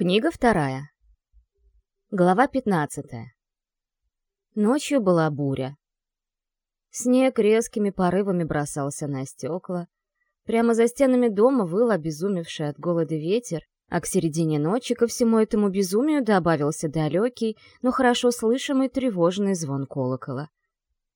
Книга вторая. Глава пятнадцатая. Ночью была буря. Снег резкими порывами бросался на стекла. Прямо за стенами дома выл обезумевший от голода ветер, а к середине ночи ко всему этому безумию добавился далекий, но хорошо слышимый тревожный звон колокола.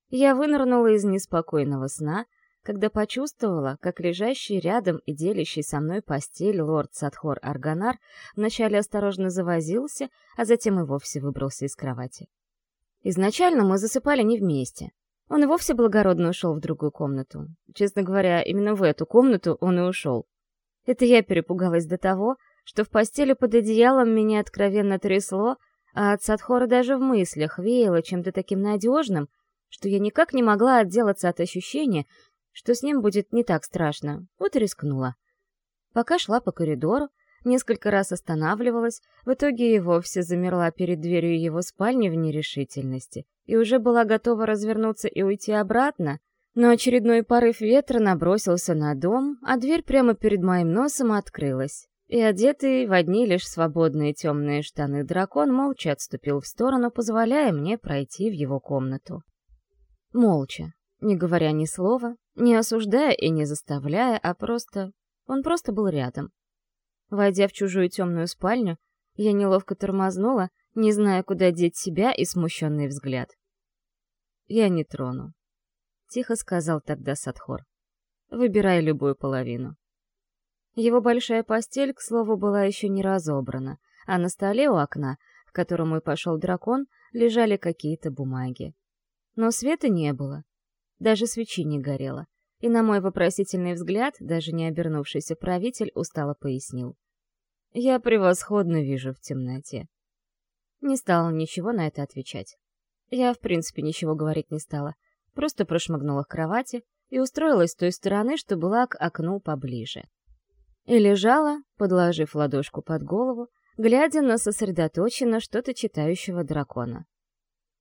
Я вынырнула из неспокойного сна когда почувствовала, как лежащий рядом и делящий со мной постель лорд Садхор Арганар вначале осторожно завозился, а затем и вовсе выбрался из кровати. Изначально мы засыпали не вместе. Он и вовсе благородно ушел в другую комнату. Честно говоря, именно в эту комнату он и ушел. Это я перепугалась до того, что в постели под одеялом меня откровенно трясло, а от Садхора даже в мыслях веяло чем-то таким надежным, что я никак не могла отделаться от ощущения, что с ним будет не так страшно, вот и рискнула. Пока шла по коридору, несколько раз останавливалась, в итоге и вовсе замерла перед дверью его спальни в нерешительности и уже была готова развернуться и уйти обратно, но очередной порыв ветра набросился на дом, а дверь прямо перед моим носом открылась. И одетый в одни лишь свободные темные штаны дракон молча отступил в сторону, позволяя мне пройти в его комнату. Молча, не говоря ни слова, не осуждая и не заставляя, а просто... Он просто был рядом. Войдя в чужую темную спальню, я неловко тормознула, не зная, куда деть себя и смущенный взгляд. «Я не трону», — тихо сказал тогда Садхор. «Выбирай любую половину». Его большая постель, к слову, была еще не разобрана, а на столе у окна, к которому и пошел дракон, лежали какие-то бумаги. Но света не было, даже свечи не горело. И на мой вопросительный взгляд, даже не обернувшийся правитель устало пояснил. «Я превосходно вижу в темноте». Не стала ничего на это отвечать. Я, в принципе, ничего говорить не стала. Просто прошмыгнула к кровати и устроилась с той стороны, что была к окну поближе. И лежала, подложив ладошку под голову, глядя на сосредоточенно что-то читающего дракона.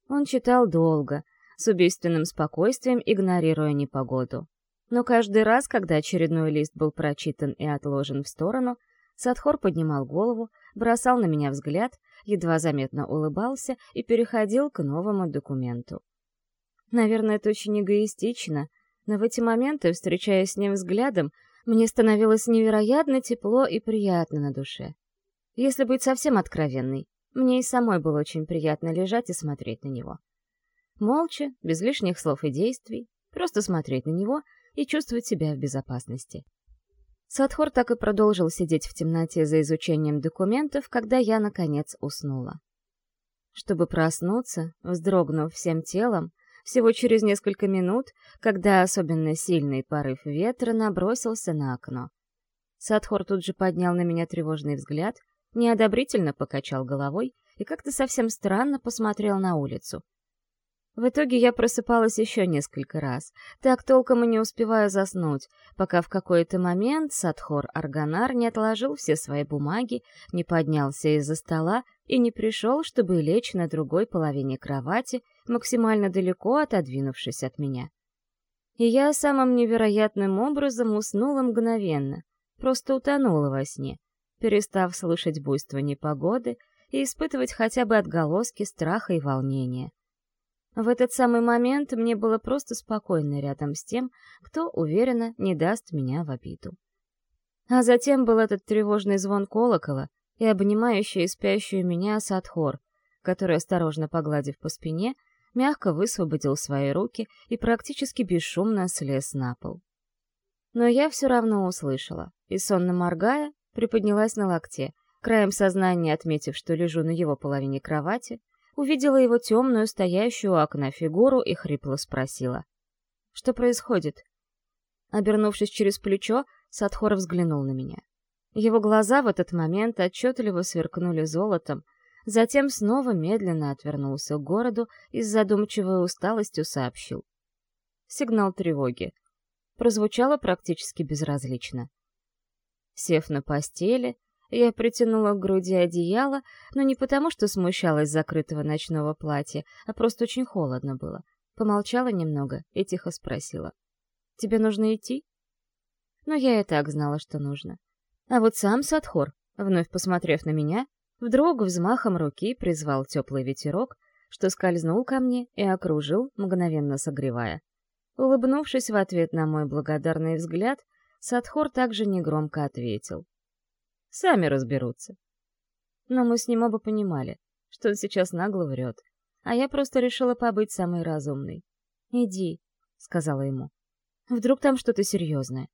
Он читал долго, с убийственным спокойствием игнорируя непогоду. Но каждый раз, когда очередной лист был прочитан и отложен в сторону, Садхор поднимал голову, бросал на меня взгляд, едва заметно улыбался и переходил к новому документу. Наверное, это очень эгоистично, но в эти моменты, встречаясь с ним взглядом, мне становилось невероятно тепло и приятно на душе. Если быть совсем откровенной, мне и самой было очень приятно лежать и смотреть на него. Молча, без лишних слов и действий, просто смотреть на него и чувствовать себя в безопасности. Садхор так и продолжил сидеть в темноте за изучением документов, когда я, наконец, уснула. Чтобы проснуться, вздрогнув всем телом, всего через несколько минут, когда особенно сильный порыв ветра набросился на окно. Садхор тут же поднял на меня тревожный взгляд, неодобрительно покачал головой и как-то совсем странно посмотрел на улицу — в итоге я просыпалась еще несколько раз, так толком и не успевая заснуть, пока в какой-то момент Садхор Арганар не отложил все свои бумаги, не поднялся из-за стола и не пришел, чтобы лечь на другой половине кровати, максимально далеко отодвинувшись от меня. И я самым невероятным образом уснула мгновенно, просто утонула во сне, перестав слышать буйство непогоды и испытывать хотя бы отголоски страха и волнения. В этот самый момент мне было просто спокойно рядом с тем, кто, уверенно, не даст меня в обиду. А затем был этот тревожный звон колокола и обнимающий спящую меня Садхор, который, осторожно погладив по спине, мягко высвободил свои руки и практически бесшумно слез на пол. Но я все равно услышала, и, сонно моргая, приподнялась на локте, краем сознания отметив, что лежу на его половине кровати, увидела его темную, стоящую у окна фигуру и хрипло спросила. «Что происходит?» Обернувшись через плечо, Садхор взглянул на меня. Его глаза в этот момент отчетливо сверкнули золотом, затем снова медленно отвернулся к городу и с задумчивой усталостью сообщил. Сигнал тревоги. Прозвучало практически безразлично. Сев на постели, я притянула к груди одеяло, но не потому, что смущалась закрытого ночного платья, а просто очень холодно было. Помолчала немного и тихо спросила. «Тебе нужно идти?» Но я и так знала, что нужно. А вот сам Садхор Вновь посмотрев на меня, вдруг взмахом руки призвал теплый ветерок, что скользнул ко мне и окружил, мгновенно согревая. Улыбнувшись в ответ на мой благодарный взгляд, Садхор также негромко ответил. «Сами разберутся». Но мы с ним оба понимали, что он сейчас нагло врет, а я просто решила побыть самой разумной. «Иди», — сказала ему. «Вдруг там что-то серьезное?»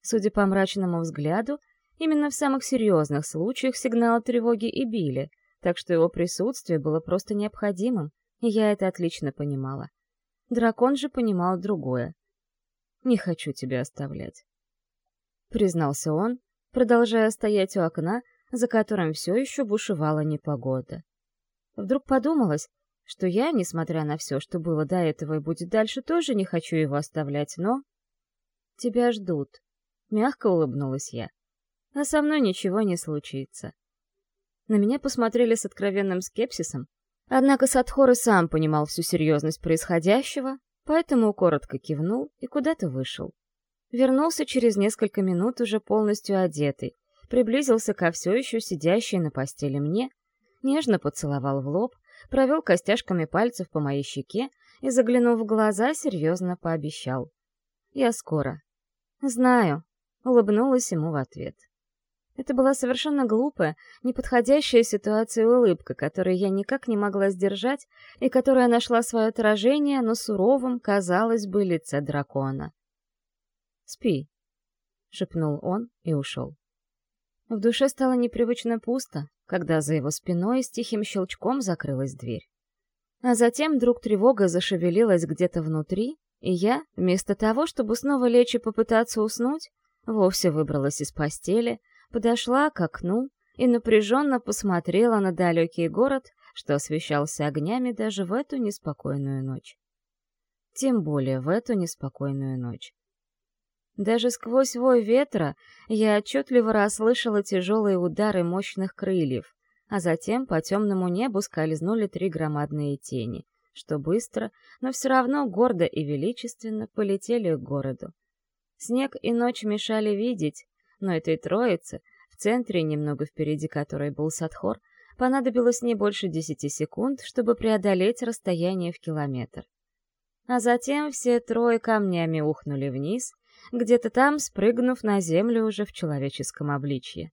Судя по мрачному взгляду, именно в самых серьезных случаях сигналы тревоги и били, так что его присутствие было просто необходимым, и я это отлично понимала. Дракон же понимал другое. «Не хочу тебя оставлять», — признался он, продолжая стоять у окна, за которым все еще бушевала непогода. Вдруг подумалось, что я, несмотря на все, что было до этого и будет дальше, тоже не хочу его оставлять, но... «Тебя ждут», — мягко улыбнулась я. «А со мной ничего не случится». На меня посмотрели с откровенным скепсисом, однако Садхор и сам понимал всю серьезность происходящего, поэтому коротко кивнул и куда-то вышел. Вернулся через несколько минут уже полностью одетый, приблизился ко все еще сидящей на постели мне, нежно поцеловал в лоб, провел костяшками пальцев по моей щеке и, заглянув в глаза, серьезно пообещал. «Я скоро». «Знаю», — улыбнулась ему в ответ. Это была совершенно глупая, неподходящая ситуация улыбка, которую я никак не могла сдержать и которая нашла свое отражение на суровом, казалось бы, лице дракона. «Спи», — шепнул он и ушел. В душе стало непривычно пусто, когда за его спиной с тихим щелчком закрылась дверь. А затем вдруг тревога зашевелилась где-то внутри, и я, вместо того, чтобы снова лечь и попытаться уснуть, вовсе выбралась из постели, подошла к окну и напряженно посмотрела на далекий город, что освещался огнями даже в эту неспокойную ночь. Тем более в эту неспокойную ночь. Даже сквозь вой ветра я отчетливо расслышала тяжелые удары мощных крыльев, а затем по темному небу скользнули три громадные тени, что быстро, но все равно гордо и величественно полетели к городу. Снег и ночь мешали видеть, но этой троице, в центре, немного впереди которой был Садхор, понадобилось не больше десяти секунд, чтобы преодолеть расстояние в километр. А затем все трое камнями ухнули вниз — где-то там спрыгнув на землю уже в человеческом обличье.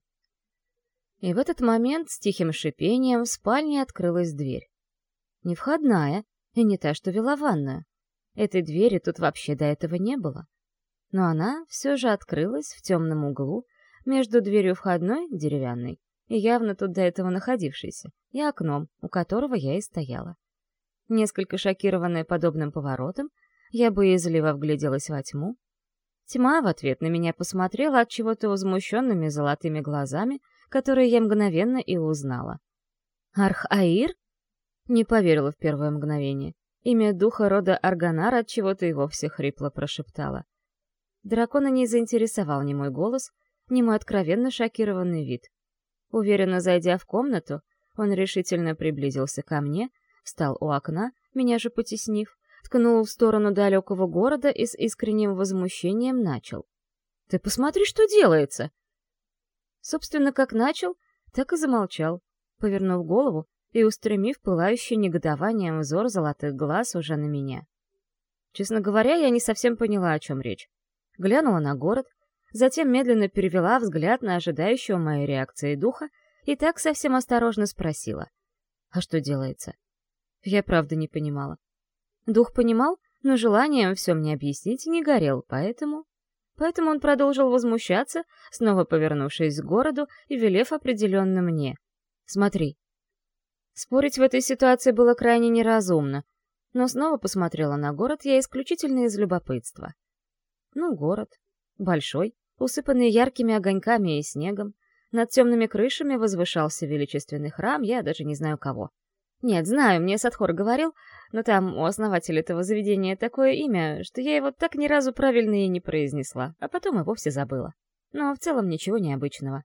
И в этот момент с тихим шипением в спальне открылась дверь. Не входная, и не та, что вела ванную. Этой двери тут вообще до этого не было. Но она все же открылась в темном углу, между дверью входной, деревянной, и явно тут до этого находившейся, и окном, у которого я и стояла. Несколько шокированная подобным поворотом, я боязливо вгляделась во тьму, Тьма в ответ на меня посмотрела от чего-то возмущенными золотыми глазами, которые я мгновенно и узнала. «Арх-Аир?» Не поверила в первое мгновение. Имя духа рода Арганар от чего-то и вовсе хрипло прошептала. Дракона не заинтересовал ни мой голос, ни мой откровенно шокированный вид. Уверенно зайдя в комнату, он решительно приблизился ко мне, встал у окна, меня же потеснив, ткнул в сторону далекого города и с искренним возмущением начал. «Ты посмотри, что делается!» Собственно, как начал, так и замолчал, повернув голову и устремив пылающий негодованием взор золотых глаз уже на меня. Честно говоря, я не совсем поняла, о чем речь. Глянула на город, затем медленно перевела взгляд на ожидающего моей реакции духа и так совсем осторожно спросила. «А что делается?» Я правда не понимала. Дух понимал, но желанием все мне объяснить не горел, поэтому... Поэтому он продолжил возмущаться, снова повернувшись к городу и велев определенно мне. «Смотри». Спорить в этой ситуации было крайне неразумно, но снова посмотрела на город я исключительно из любопытства. Ну, город. Большой, усыпанный яркими огоньками и снегом. Над темными крышами возвышался величественный храм, я даже не знаю кого. Нет, знаю, мне Садхор говорил, но там у основателя этого заведения такое имя, что я его так ни разу правильно и не произнесла, а потом и вовсе забыла. Но в целом ничего необычного.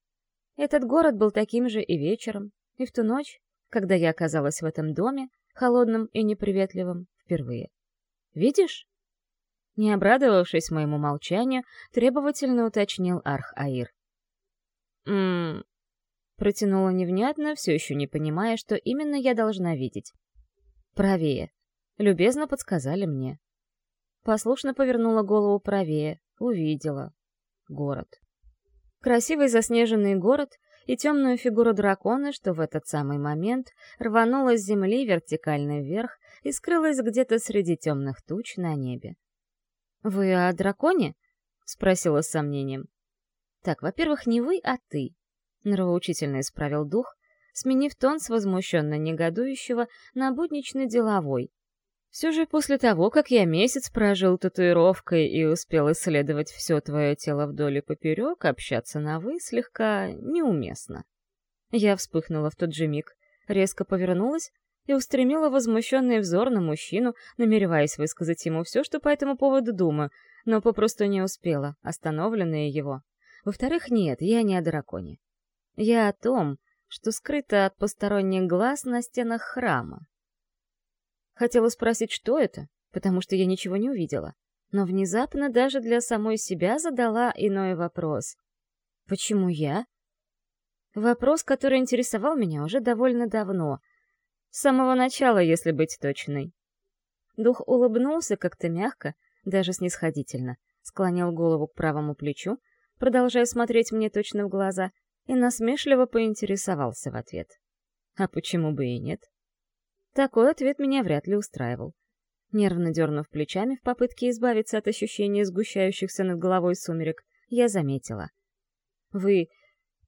Этот город был таким же и вечером, и в ту ночь, когда я оказалась в этом доме, холодным и неприветливым, впервые. «Видишь?» Не обрадовавшись моему молчанию, требовательно уточнил Арх-Аир. «Ммм, Протянула невнятно, все еще не понимая, что именно я должна видеть. Правее. Любезно подсказали мне. Послушно повернула голову правее, увидела. Город. Красивый заснеженный город и темную фигуру дракона, что в этот самый момент рванула с земли вертикально вверх и скрылась где-то среди темных туч на небе. «Вы о драконе?» — спросила с сомнением. «Так, во-первых, не вы, а ты», — нравоучительно исправил дух, сменив тон с возмущенно негодующего на буднично-деловой. Все же после того, как я месяц прожил татуировкой и успел исследовать все твое тело вдоль и поперек, общаться на «вы» слегка неуместно. Я вспыхнула в тот же миг, резко повернулась и устремила возмущенный взор на мужчину, намереваясь высказать ему все, что по этому поводу думаю, но попросту не успела, остановленная его. Во-вторых, нет, я не о драконе. Я о том, что скрыто от посторонних глаз на стенах храма. Хотела спросить, что это, потому что я ничего не увидела, но внезапно даже для самой себя задала иной вопрос. Почему я? Вопрос, который интересовал меня уже довольно давно — с самого начала, если быть точной. Дух улыбнулся как-то мягко, даже снисходительно, склонил голову к правому плечу, продолжая смотреть мне точно в глаза, и насмешливо поинтересовался в ответ. А почему бы и нет? Такой ответ меня вряд ли устраивал. Нервно дернув плечами в попытке избавиться от ощущения сгущающихся над головой сумерек, я заметила. «Вы...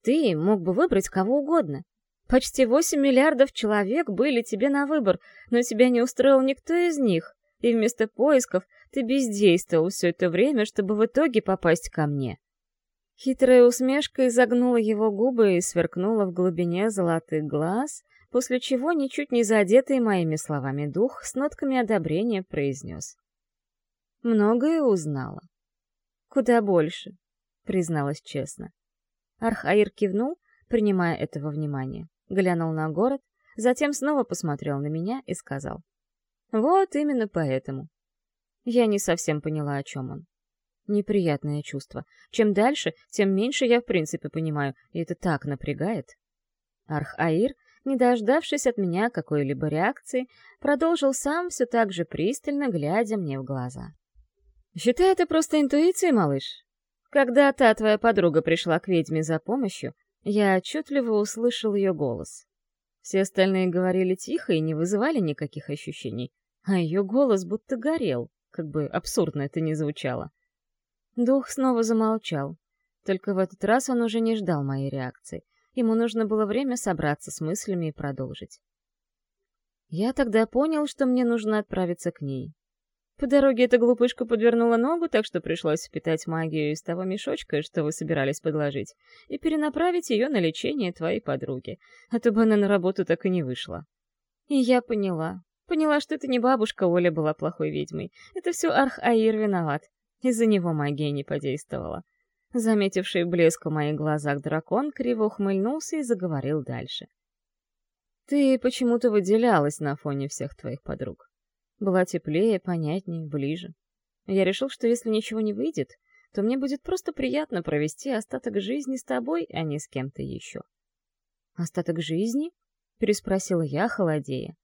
ты мог бы выбрать кого угодно. Почти 8 миллиардов человек были тебе на выбор, но тебя не устроил никто из них, и вместо поисков ты бездействовал все это время, чтобы в итоге попасть ко мне. Хитрая усмешка изогнула его губы и сверкнула в глубине золотых глаз, после чего, ничуть не задетый моими словами дух, с нотками одобрения произнес. Многое узнала. Куда больше, призналась честно. Архаир кивнул, принимая этого внимания глянул на город, затем снова посмотрел на меня и сказал. «Вот именно поэтому». Я не совсем поняла, о чем он. Неприятное чувство. Чем дальше, тем меньше я в принципе понимаю, и это так напрягает. Арх-Аир, не дождавшись от меня какой-либо реакции, продолжил сам все так же пристально, глядя мне в глаза. «Считай это просто интуицией, малыш. Когда та твоя подруга пришла к ведьме за помощью, я отчетливо услышал ее голос. Все остальные говорили тихо и не вызывали никаких ощущений, а ее голос будто горел, как бы абсурдно это ни звучало. Дух снова замолчал, только в этот раз он уже не ждал моей реакции. Ему нужно было время собраться с мыслями и продолжить. Я тогда понял, что мне нужно отправиться к ней. По дороге эта глупышка подвернула ногу, так что пришлось впитать магию из того мешочка, что вы собирались подложить, и перенаправить ее на лечение твоей подруги, а то бы она на работу так и не вышла. И я поняла. Поняла, что это не бабушка Оля была плохой ведьмой. Это все Арх-Аир виноват. Из-за него магия не подействовала. Заметивший блеск в моих глазах дракон криво ухмыльнулся и заговорил дальше. «Ты почему-то выделялась на фоне всех твоих подруг. Была теплее, понятнее, ближе. Я решил, что если ничего не выйдет, то мне будет просто приятно провести остаток жизни с тобой, а не с кем-то еще. «Остаток жизни?» — переспросила я, холодея.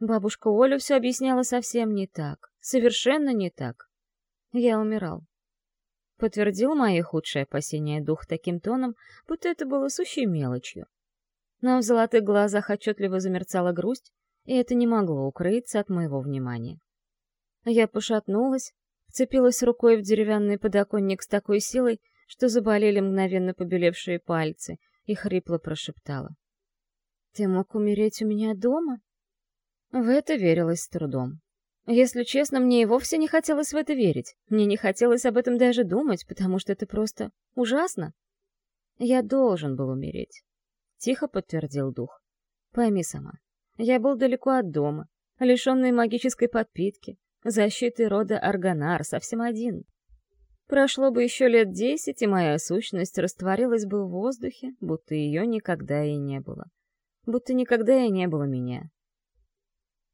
Бабушка Оля все объясняла совсем не так, совершенно не так. Я умирал. Подтвердил мои худшие опасения дух таким тоном, будто это было сущей мелочью. Но в золотых глазах отчетливо замерцала грусть, и это не могло укрыться от моего внимания. Я пошатнулась, вцепилась рукой в деревянный подоконник с такой силой, что заболели мгновенно побелевшие пальцы, и хрипло прошептала. «Ты мог умереть у меня дома?» В это верилось с трудом. Если честно, мне и вовсе не хотелось в это верить. Мне не хотелось об этом даже думать, потому что это просто ужасно. Я должен был умереть. Тихо подтвердил дух. Пойми сама, я был далеко от дома, лишенный магической подпитки, защиты рода Арганар, совсем один. Прошло бы еще лет десять, и моя сущность растворилась бы в воздухе, будто ее никогда и не было. Будто никогда и не было меня.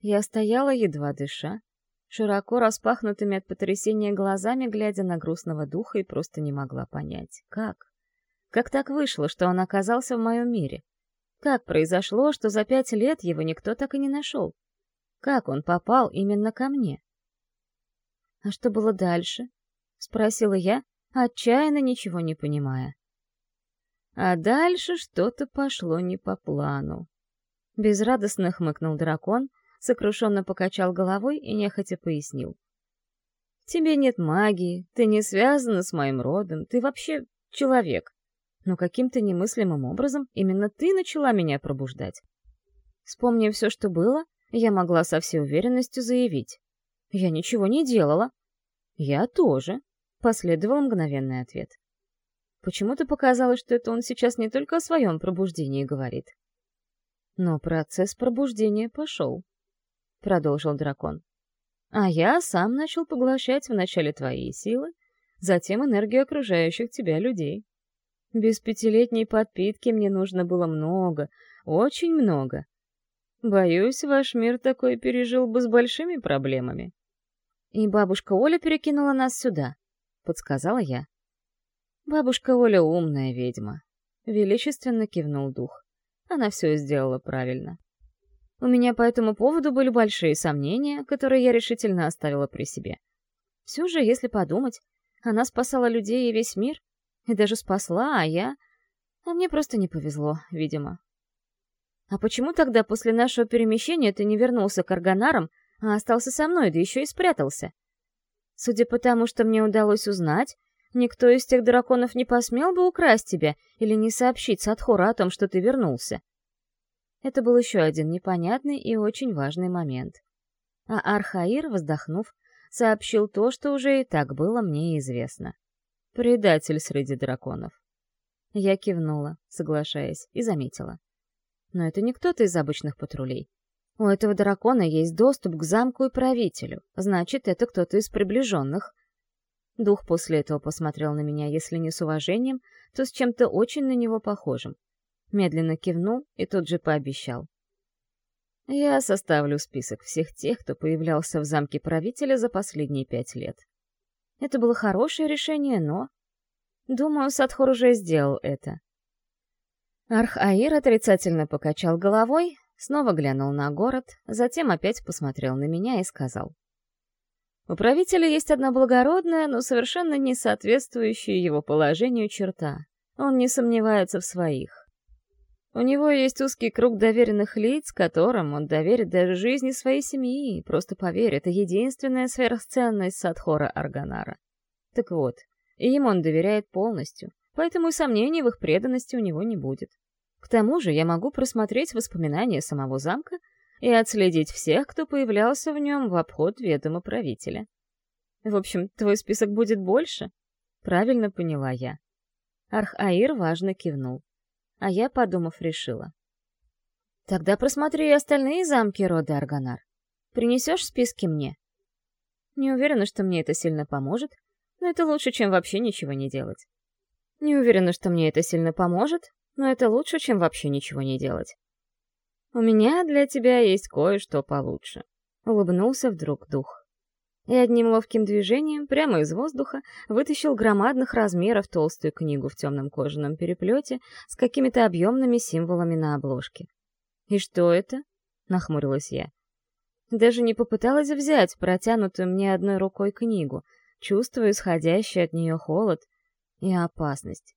Я стояла, едва дыша, широко распахнутыми от потрясения глазами, глядя на грустного духа, и просто не могла понять, как. Как так вышло, что он оказался в моем мире? Как произошло, что за пять лет его никто так и не нашел? Как он попал именно ко мне? «А что было дальше?» — спросила я, отчаянно ничего не понимая. А дальше что-то пошло не по плану. Безрадостно хмыкнул дракон, сокрушенно покачал головой и нехотя пояснил. «Тебе нет магии, ты не связана с моим родом, ты вообще человек. Но каким-то немыслимым образом именно ты начала меня пробуждать. Вспомнив все, что было, я могла со всей уверенностью заявить. Я ничего не делала. Я тоже, последовал мгновенный ответ. Почему-то показалось, что это он сейчас не только о своем пробуждении говорит. Но процесс пробуждения пошел, — продолжил дракон. А я сам начал поглощать вначале твои силы, затем энергию окружающих тебя людей. Без пятилетней подпитки мне нужно было много, очень много. Боюсь, ваш мир такой пережил бы с большими проблемами. И бабушка Оля перекинула нас сюда, — подсказала я. Бабушка Оля умная ведьма. Величественно кивнул дух. Она все сделала правильно. У меня по этому поводу были большие сомнения, которые я решительно оставила при себе. Все же, если подумать, она спасала людей и весь мир, и даже спасла, а я... А мне просто не повезло, видимо. А почему тогда после нашего перемещения ты не вернулся к Арганарам, а остался со мной, да еще и спрятался? Судя по тому, что мне удалось узнать, никто из тех драконов не посмел бы украсть тебя или не сообщить Садхора о том, что ты вернулся. Это был еще один непонятный и очень важный момент. А Архаир, вздохнув, сообщил то, что уже и так было мне известно. Предатель среди драконов. Я кивнула, соглашаясь, и заметила. Но это не кто-то из обычных патрулей. У этого дракона есть доступ к замку и правителю, значит, это кто-то из приближенных. Дух после этого посмотрел на меня, если не с уважением, то с чем-то очень на него похожим. Медленно кивнул и тут же пообещал. Я составлю список всех тех, кто появлялся в замке правителя за последние пять лет. Это было хорошее решение, но... Думаю, Садхор уже сделал это. Арх-Аир отрицательно покачал головой, снова глянул на город, затем опять посмотрел на меня и сказал. У правителя есть одна благородная, но совершенно не соответствующая его положению черта. Он не сомневается в своих. У него есть узкий круг доверенных лиц, которым он доверит даже жизни своей семьи. Просто поверь, это единственная сверхценность Садхора Арганара. Так вот, и им он доверяет полностью, поэтому и сомнений в их преданности у него не будет. К тому же я могу просмотреть воспоминания самого замка и отследить всех, кто появлялся в нем в обход ведома правителя. В общем, твой список будет больше? Правильно поняла я. Арх-Аир важно кивнул а я, подумав, решила. Тогда просмотри и остальные замки рода Арганар. Принесешь списки мне? Не уверена, что мне это сильно поможет, но это лучше, чем вообще ничего не делать. Не уверена, что мне это сильно поможет, но это лучше, чем вообще ничего не делать. У меня для тебя есть кое-что получше. Улыбнулся вдруг дух и одним ловким движением прямо из воздуха вытащил громадных размеров толстую книгу в темном кожаном переплете с какими-то объемными символами на обложке. «И что это?» — нахмурилась я. Даже не попыталась взять протянутую мне одной рукой книгу, чувствуя исходящий от нее холод и опасность.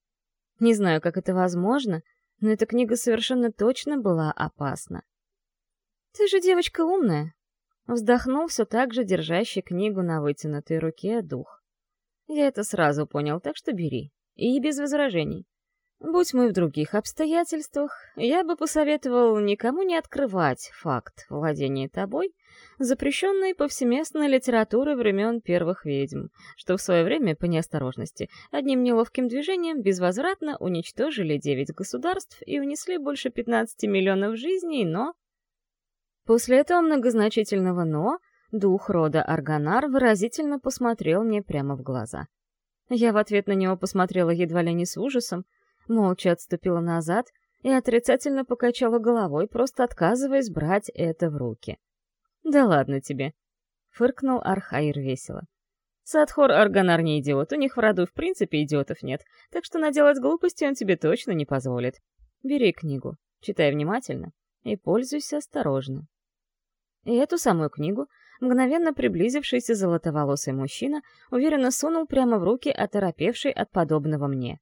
Не знаю, как это возможно, но эта книга совершенно точно была опасна. «Ты же девочка умная», Вздохнул все так же, держащий книгу на вытянутой руке дух. Я это сразу понял, так что бери. И без возражений. Будь мы в других обстоятельствах, я бы посоветовал никому не открывать факт владения тобой, запрещенной повсеместной литературы времен первых ведьм, что в свое время, по неосторожности, одним неловким движением безвозвратно уничтожили девять государств и унесли больше 15 миллионов жизней, но После этого многозначительного «но» дух рода Арганар выразительно посмотрел мне прямо в глаза. Я в ответ на него посмотрела едва ли не с ужасом, молча отступила назад и отрицательно покачала головой, просто отказываясь брать это в руки. «Да ладно тебе», — фыркнул Архаир весело. Садхор Арганар не идиот, у них в роду в принципе идиотов нет, так что наделать глупости он тебе точно не позволит. Бери книгу, читай внимательно и пользуйся осторожно. И эту самую книгу мгновенно приблизившийся золотоволосый мужчина уверенно сунул прямо в руки оторопевшей от подобного мне.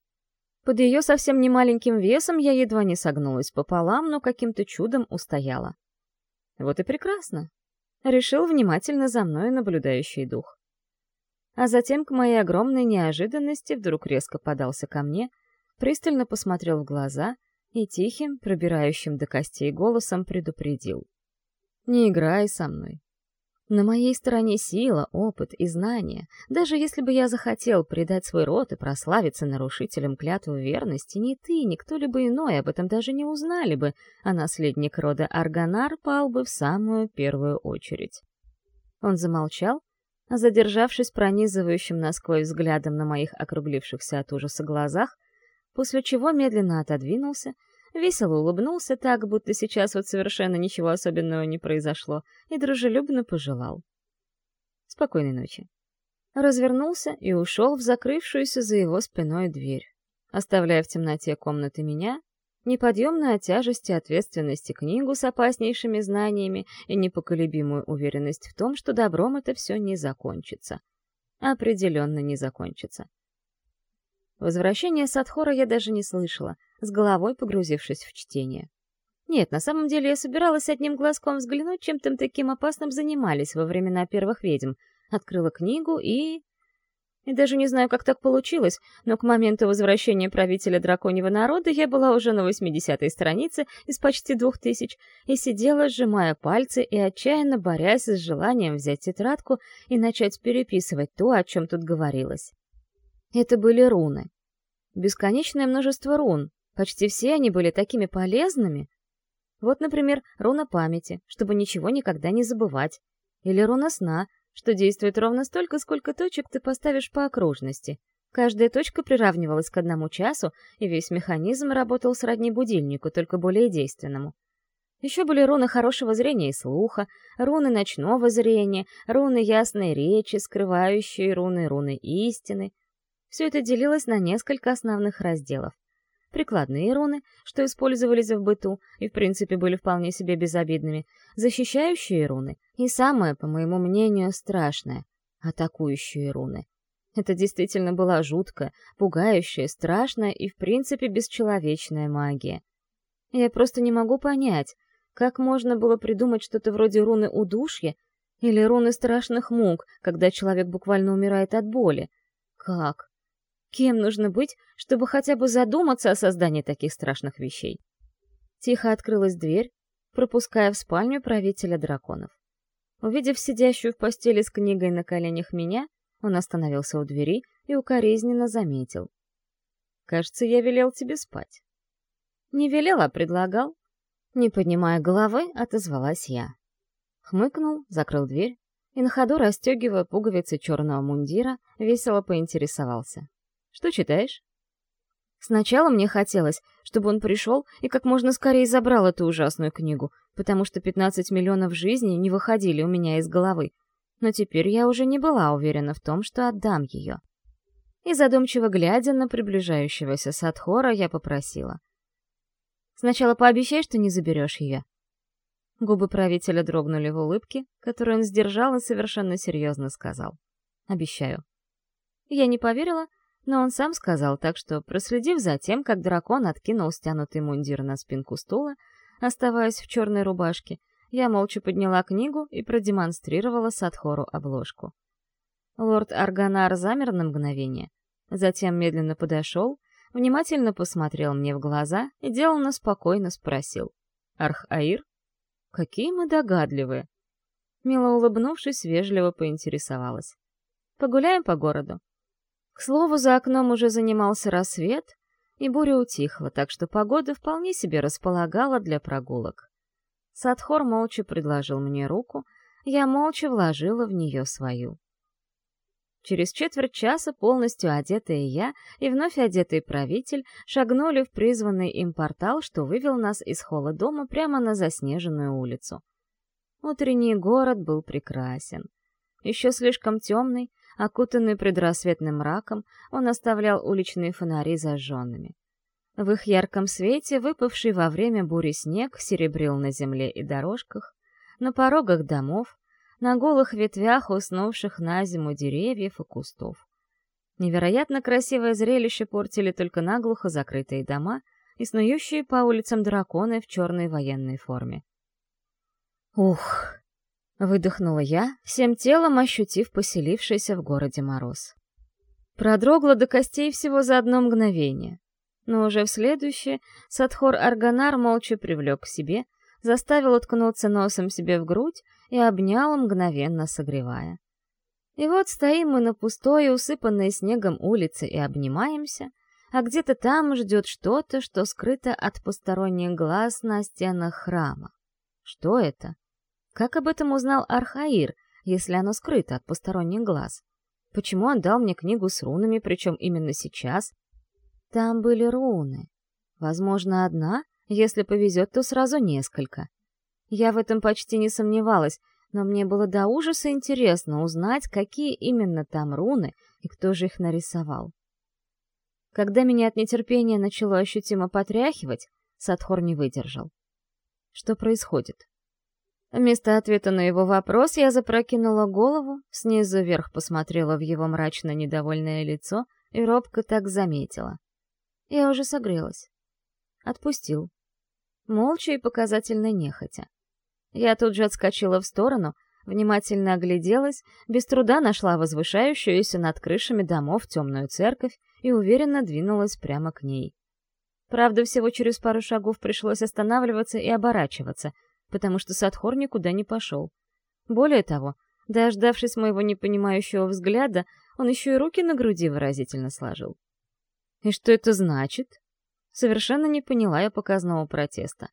Под ее совсем немаленьким весом я едва не согнулась пополам, но каким-то чудом устояла. Вот и прекрасно. Решил внимательно за мной наблюдающий дух. А затем, к моей огромной неожиданности, вдруг резко подался ко мне, пристально посмотрел в глаза и тихим, пробирающим до костей голосом предупредил. «Не играй со мной. На моей стороне сила, опыт и знания. Даже если бы я захотел предать свой род и прославиться нарушителем клятвы верности, ни ты, ни кто-либо иной об этом даже не узнали бы, а наследник рода Арганар пал бы в самую первую очередь». Он замолчал, задержавшись пронизывающим насквозь взглядом на моих округлившихся от ужаса глазах, после чего медленно отодвинулся, весело улыбнулся так, будто сейчас вот совершенно ничего особенного не произошло, и дружелюбно пожелал. Спокойной ночи. Развернулся и ушел в закрывшуюся за его спиной дверь, оставляя в темноте комнаты меня неподъемную от тяжести ответственности книгу с опаснейшими знаниями и непоколебимую уверенность в том, что добром это все не закончится. Определенно не закончится. Возвращение Садхора я даже не слышала, с головой погрузившись в чтение. Нет, на самом деле я собиралась одним глазком взглянуть, чем там таким опасным занимались во времена первых ведьм. Открыла книгу и... И даже не знаю, как так получилось, но к моменту возвращения правителя драконьего народа я была уже на 80-й странице из почти двух тысяч и сидела, сжимая пальцы и отчаянно борясь с желанием взять тетрадку и начать переписывать то, о чем тут говорилось. Это были руны. Бесконечное множество рун. Почти все они были такими полезными. Вот, например, руна памяти, чтобы ничего никогда не забывать. Или руна сна, что действует ровно столько, сколько точек ты поставишь по окружности. Каждая точка приравнивалась к одному часу, и весь механизм работал сродни будильнику, только более действенному. Еще были руны хорошего зрения и слуха, руны ночного зрения, руны ясной речи, скрывающие руны, руны истины. Все это делилось на несколько основных разделов. Прикладные руны, что использовались в быту и, в принципе, были вполне себе безобидными, защищающие руны и самое, по моему мнению, страшное — атакующие руны. Это действительно была жуткая, пугающая, страшная и, в принципе, бесчеловечная магия. Я просто не могу понять, как можно было придумать что-то вроде руны удушья или руны страшных мук, когда человек буквально умирает от боли. Как? Кем нужно быть, чтобы хотя бы задуматься о создании таких страшных вещей? Тихо открылась дверь, пропуская в спальню правителя драконов. Увидев сидящую в постели с книгой на коленях меня, он остановился у двери и укоризненно заметил. «Кажется, я велел тебе спать». «Не велел, а предлагал». Не поднимая головы, отозвалась я. Хмыкнул, закрыл дверь и на ходу, расстегивая пуговицы черного мундира, весело поинтересовался. «Что читаешь?» Сначала мне хотелось, чтобы он пришел и как можно скорее забрал эту ужасную книгу, потому что 15 миллионов жизней не выходили у меня из головы. Но теперь я уже не была уверена в том, что отдам ее. И задумчиво глядя на приближающегося Садхора, я попросила. «Сначала пообещай, что не заберешь ее». Губы правителя дрогнули в улыбке, которую он сдержал и совершенно серьезно сказал. «Обещаю». Я не поверила, но он сам сказал, так что, проследив за тем, как дракон откинул стянутый мундир на спинку стула, оставаясь в черной рубашке, я молча подняла книгу и продемонстрировала Садхору обложку. Лорд Арганар замер на мгновение, затем медленно подошел, внимательно посмотрел мне в глаза и деланно спокойно спросил. «Арх-Аир? Какие мы догадливые!» Мило улыбнувшись, вежливо поинтересовалась. «Погуляем по городу?» К слову, за окном уже занимался рассвет, и буря утихла, так что погода вполне себе располагала для прогулок. Садхор молча предложил мне руку, я молча вложила в нее свою. Через четверть часа полностью одетая я и вновь одетый правитель шагнули в призванный им портал, что вывел нас из холла дома прямо на заснеженную улицу. Утренний город был прекрасен. Еще слишком темный, Окутанный предрассветным мраком, он оставлял уличные фонари зажженными. В их ярком свете выпавший во время бури снег серебрил на земле и дорожках, на порогах домов, на голых ветвях уснувших на зиму деревьев и кустов. Невероятно красивое зрелище портили только наглухо закрытые дома и снующие по улицам драконы в черной военной форме. «Ух!» — выдохнула я, всем телом ощутив поселившийся в городе мороз. Продрогла до костей всего за одно мгновение но уже в следующее Садхор Арганар молча привлек к себе, заставил уткнуться носом себе в грудь и обнял, мгновенно согревая. И вот стоим мы на пустой, усыпанной снегом улице и обнимаемся, а где-то там ждет что-то, что скрыто от посторонних глаз на стенах храма. Что это? Как об этом узнал Архаир, если оно скрыто от посторонних глаз? Почему он дал мне книгу с рунами, причем именно сейчас, там были руны. Возможно, одна, если повезет, то сразу несколько. Я в этом почти не сомневалась, но мне было до ужаса интересно узнать, какие именно там руны и кто же их нарисовал. Когда меня от нетерпения начало ощутимо потряхивать, Садхор не выдержал. Что происходит? Вместо ответа на его вопрос я запрокинула голову, снизу вверх посмотрела в его мрачно недовольное лицо и робко так заметила. Я уже согрелась. Отпустил. Молча и показательно нехотя. Я тут же отскочила в сторону, внимательно огляделась, без труда нашла возвышающуюся над крышами домов темную церковь и уверенно двинулась прямо к ней. Правда, всего через пару шагов пришлось останавливаться и оборачиваться, потому что Садхор никуда не пошел. Более того, дождавшись моего непонимающего взгляда, он еще и руки на груди выразительно сложил. И что это значит? Совершенно не поняла я показного протеста.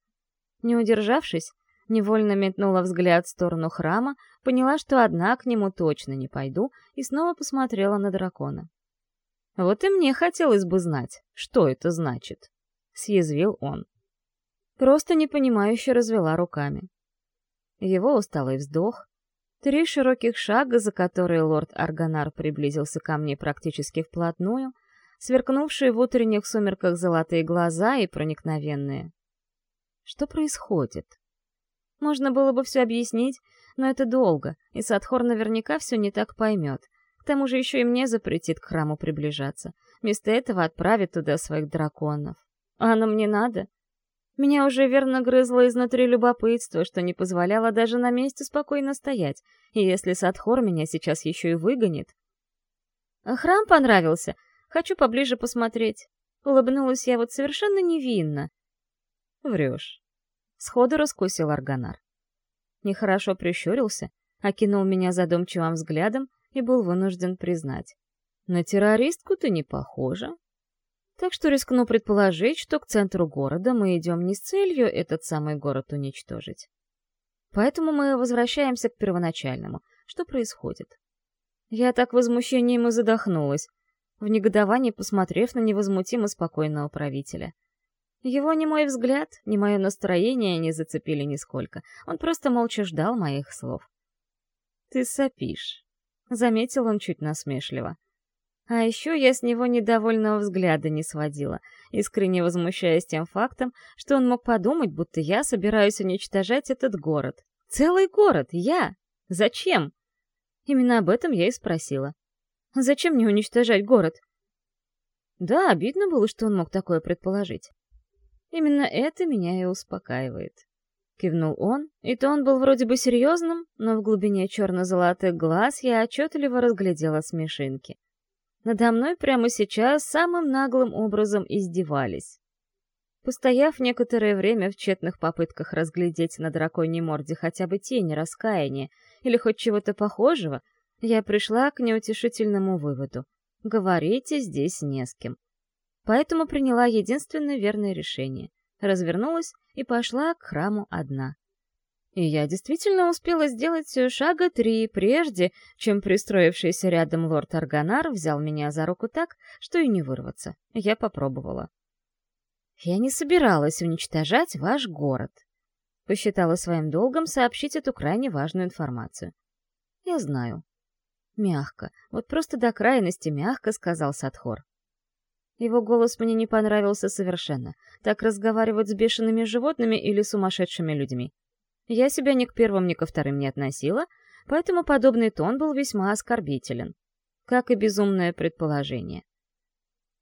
Не удержавшись, невольно метнула взгляд в сторону храма, поняла, что одна к нему точно не пойду, и снова посмотрела на дракона. «Вот и мне хотелось бы знать, что это значит», — съязвил он. Просто непонимающе развела руками. Его усталый вздох, три широких шага, за которые лорд Арганар приблизился ко мне практически вплотную, сверкнувшие в утренних сумерках золотые глаза и проникновенные. Что происходит? Можно было бы все объяснить, но это долго, и Садхор наверняка все не так поймет. К тому же еще и мне запретит к храму приближаться. Вместо этого отправит туда своих драконов. А оно мне надо? Меня уже верно грызло изнутри любопытство, что не позволяло даже на месте спокойно стоять. И если Садхор меня сейчас еще и выгонит... А храм понравился, Хочу поближе посмотреть. Улыбнулась я вот совершенно невинно. Врешь. Сходу раскусил Арганар. Нехорошо прищурился, окинул меня задумчивым взглядом и был вынужден признать. На террористку ты не похожа. Так что рискну предположить, что к центру города мы идем не с целью этот самый город уничтожить. Поэтому мы возвращаемся к первоначальному. Что происходит? Я так возмущением и задохнулась, в негодовании посмотрев на невозмутимо спокойного правителя. Его ни мой взгляд, ни мое настроение не зацепили нисколько. Он просто молча ждал моих слов. «Ты сопишь», — заметил он чуть насмешливо. А еще я с него недовольного взгляда не сводила, искренне возмущаясь тем фактом, что он мог подумать, будто я собираюсь уничтожать этот город. Целый город, я! Зачем? Именно об этом я и спросила. Зачем мне уничтожать город? Да, обидно было, что он мог такое предположить. Именно это меня и успокаивает. Кивнул он, и то он был вроде бы серьезным, но в глубине черно-золотых глаз я отчетливо разглядела смешинки. Надо мной прямо сейчас самым наглым образом издевались. Постояв некоторое время в тщетных попытках разглядеть на драконьей морде хотя бы тень раскаяния или хоть чего-то похожего, я пришла к неутешительному выводу. Говорите здесь не с кем. Поэтому приняла единственное верное решение. Развернулась и пошла к храму одна. И я действительно успела сделать шага три, прежде чем пристроившийся рядом лорд Арганар взял меня за руку так, что и не вырваться. Я попробовала. «Я не собиралась уничтожать ваш город», — посчитала своим долгом сообщить эту крайне важную информацию. «Я знаю. Мягко, вот просто до крайности мягко сказал Садхор. Его голос мне не понравился совершенно. Так разговаривать с бешеными животными или сумасшедшими людьми. Я себя ни к первым, ни ко вторым не относила, поэтому подобный тон был весьма оскорбителен. Как и безумное предположение.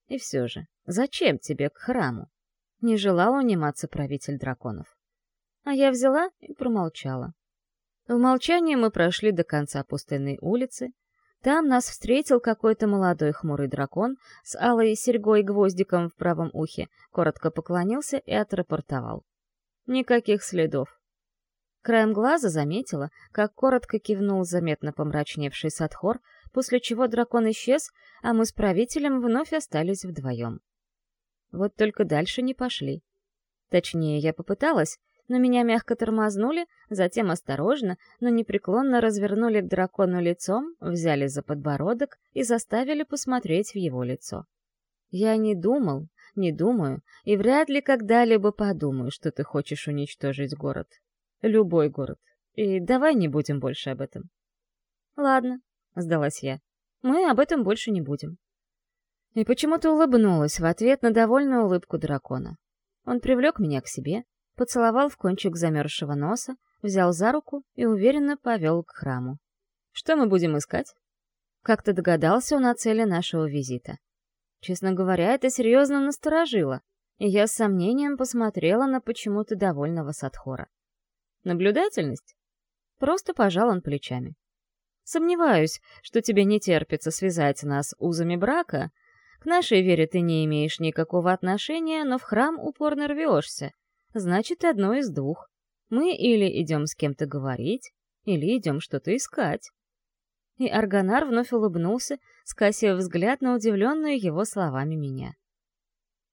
И все же, зачем тебе к храму? Не желал униматься правитель драконов. А я взяла и промолчала. В молчании мы прошли до конца пустынной улицы, там нас встретил какой-то молодой хмурый дракон с алой серьгой-гвоздиком в правом ухе, коротко поклонился и отрапортовал. Никаких следов. Краем глаза заметила, как коротко кивнул заметно помрачневший Садхор, после чего дракон исчез, а мы с правителем вновь остались вдвоем. Вот только дальше не пошли. Точнее, я попыталась, но меня мягко тормознули, затем осторожно, но непреклонно развернули к дракону лицом, взяли за подбородок и заставили посмотреть в его лицо. Я не думал, не думаю, и вряд ли когда-либо подумаю, что ты хочешь уничтожить город. Любой город. И давай не будем больше об этом. Ладно, сдалась я. Мы об этом больше не будем. И почему-то улыбнулась в ответ на довольную улыбку дракона. Он привлек меня к себе, поцеловал в кончик замерзшего носа, взял за руку и уверенно повел к храму. «Что мы будем искать?» Как-то догадался он о цели нашего визита. Честно говоря, это серьезно насторожило, и я с сомнением посмотрела на почему-то довольного Садхора. Наблюдательность? Просто пожал он плечами. Сомневаюсь, что тебе не терпится связать нас узами брака. К нашей вере ты не имеешь никакого отношения, но в храм упорно рвешься, Значит, одно из двух. Мы или идем с кем-то говорить, или идем что-то искать. И Арганар вновь улыбнулся, скосив взгляд на удивленную его словами меня.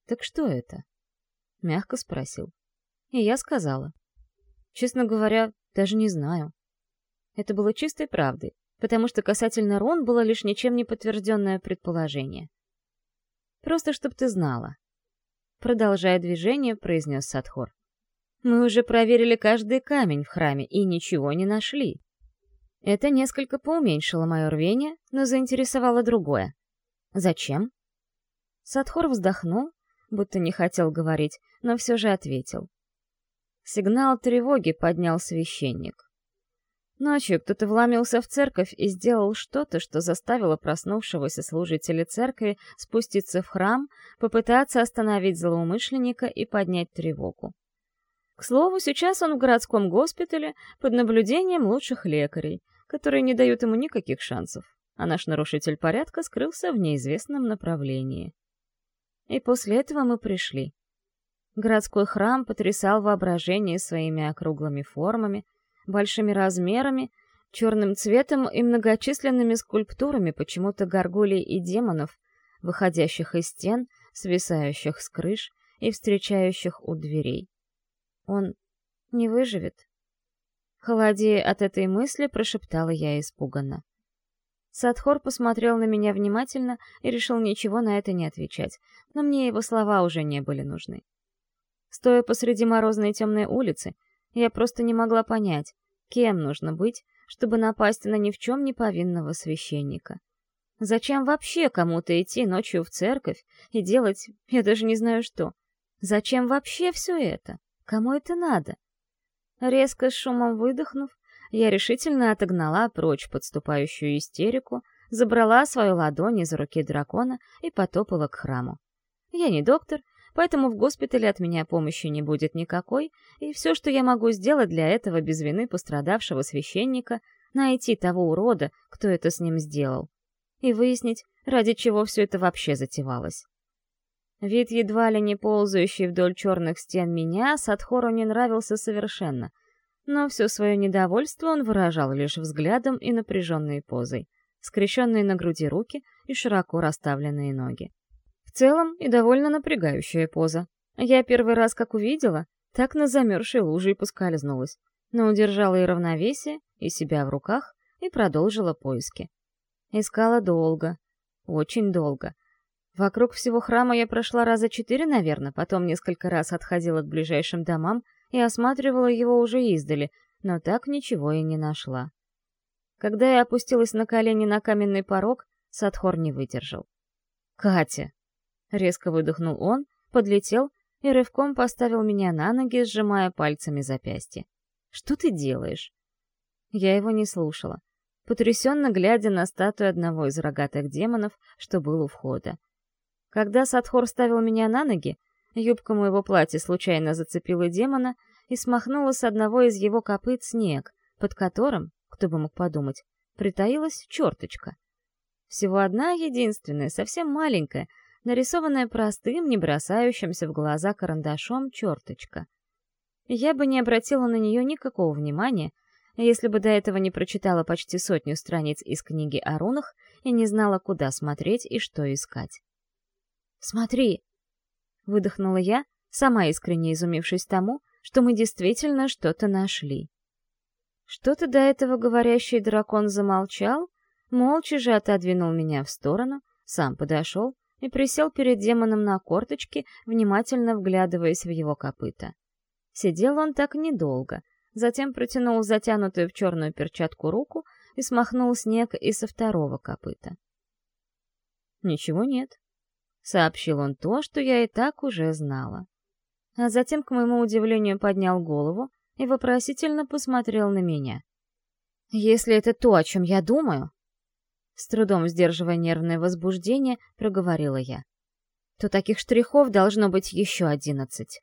«Так что это?» — мягко спросил. И я сказала. «Честно говоря, даже не знаю». Это было чистой правдой, потому что касательно Рон было лишь ничем не подтвержденное предположение. «Просто чтоб ты знала. Продолжая движение, произнес Садхор. «Мы уже проверили каждый камень в храме и ничего не нашли». Это несколько поуменьшило мое рвение, но заинтересовало другое. «Зачем?» Садхор вздохнул, будто не хотел говорить, но все же ответил. Сигнал тревоги поднял священник. Ночью кто-то вломился в церковь и сделал что-то, что заставило проснувшегося служителя церкви спуститься в храм, попытаться остановить злоумышленника и поднять тревогу. К слову, сейчас он в городском госпитале под наблюдением лучших лекарей, которые не дают ему никаких шансов, а наш нарушитель порядка скрылся в неизвестном направлении. И после этого мы пришли. Городской храм потрясал воображение своими округлыми формами, большими размерами, черным цветом и многочисленными скульптурами почему-то горгулей и демонов, выходящих из стен, свисающих с крыш и встречающих у дверей. Он не выживет? Холодея от этой мысли, прошептала я испуганно. Садхор посмотрел на меня внимательно и решил ничего на это не отвечать, но мне его слова уже не были нужны. Стоя посреди морозной темной улицы, я просто не могла понять, кем нужно быть, чтобы напасть на ни в чем не повинного священника. Зачем вообще кому-то идти ночью в церковь и делать, я даже не знаю что? Зачем вообще все это? Кому это надо? Резко с шумом выдохнув, я решительно отогнала прочь подступающую истерику, забрала свою ладонь из руки дракона и потопала к храму. Я не доктор поэтому в госпитале от меня помощи не будет никакой, и все, что я могу сделать для этого без вины пострадавшего священника, найти того урода, кто это с ним сделал, и выяснить, ради чего все это вообще затевалось. Вид едва ли не ползающий вдоль черных стен меня Садхору не нравился совершенно, но все свое недовольство он выражал лишь взглядом и напряженной позой, скрещенные на груди руки и широко расставленные ноги целом и довольно напрягающая поза. Я первый раз как увидела, так на замерзшей луже и поскользнулась, но удержала и равновесие, и себя в руках, и продолжила поиски. Искала долго, очень долго. Вокруг всего храма я прошла раза четыре, наверное, потом несколько раз отходила к ближайшим домам и осматривала его уже издали, но так ничего и не нашла. Когда я опустилась на колени на каменный порог, Садхор не выдержал. «Катя!» — резко выдохнул он, подлетел и рывком поставил меня на ноги, сжимая пальцами запястье. «Что ты делаешь?» Я его не слушала, потрясенно глядя на статую одного из рогатых демонов, что был у входа. Когда Садхор ставил меня на ноги, юбка моего платья случайно зацепила демона и смахнула с одного из его копыт снег, под которым, кто бы мог подумать, притаилась черточка. Всего одна единственная, совсем маленькая, нарисованная простым, не бросающимся в глаза карандашом черточка. Я бы не обратила на нее никакого внимания, если бы до этого не прочитала почти сотню страниц из книги о рунах и не знала, куда смотреть и что искать. «Смотри!» — выдохнула я, сама искренне изумившись тому, что мы действительно что-то нашли. Что-то до этого говорящий дракон замолчал, молча же отодвинул меня в сторону, сам подошел и присел перед демоном на корточки, внимательно вглядываясь в его копыта. Сидел он так недолго, затем протянул затянутую в черную перчатку руку и смахнул снег и со второго копыта. «Ничего нет», — сообщил он то, что я и так уже знала. А затем, к моему удивлению, поднял голову и вопросительно посмотрел на меня. «Если это то, о чем я думаю...» С трудом сдерживая нервное возбуждение, проговорила я. «То таких штрихов должно быть еще одиннадцать».